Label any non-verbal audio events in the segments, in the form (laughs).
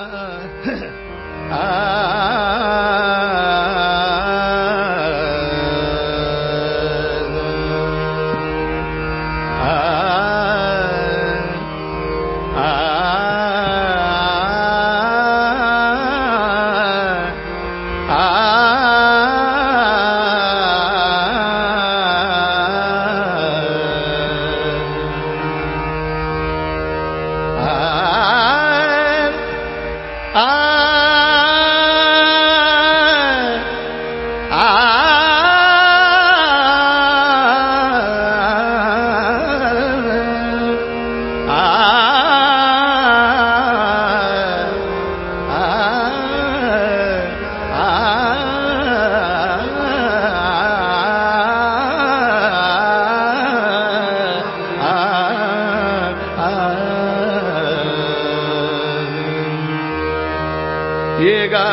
(laughs) ah.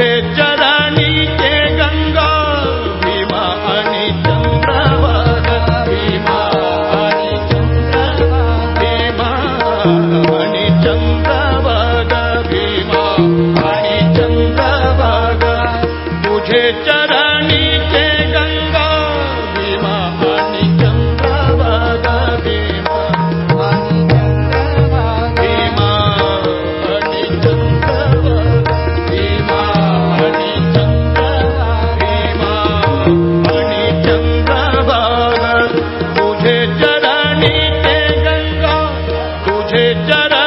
けじゃ चरण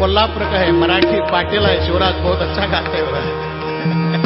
कोल्हापुर का है मराठी पाटिल है शिवराज बहुत अच्छा गाते हुए